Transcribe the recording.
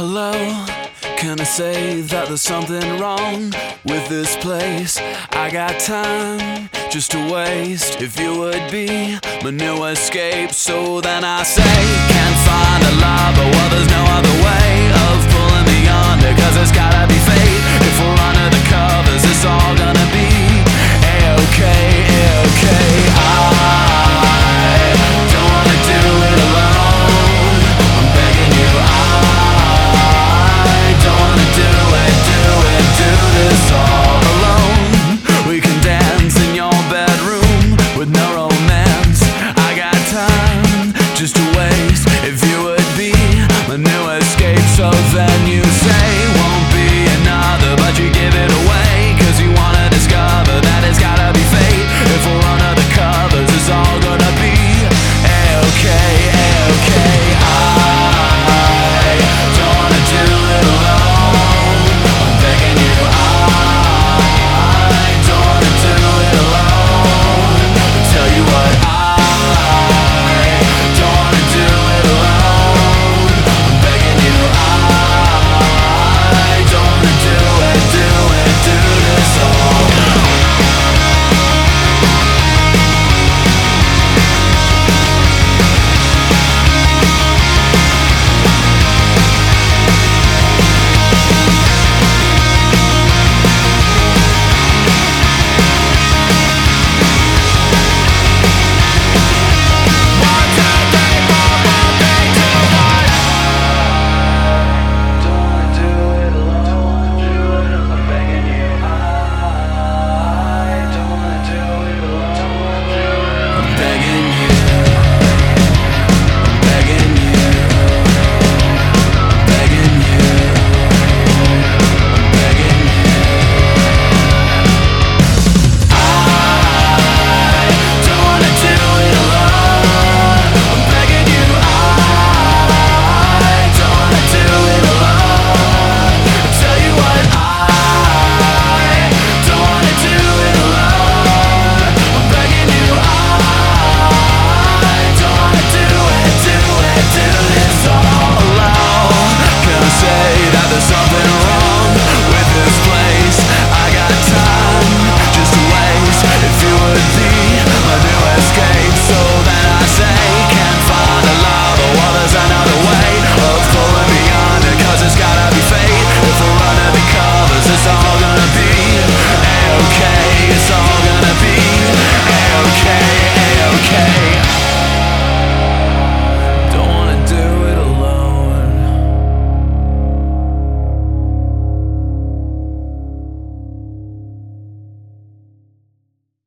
Hello, can I say that there's something wrong with this place? I got time just to waste. If you would be my new escape, so then I say, can't find a love, just a waste. If you would be my new escape, so then you.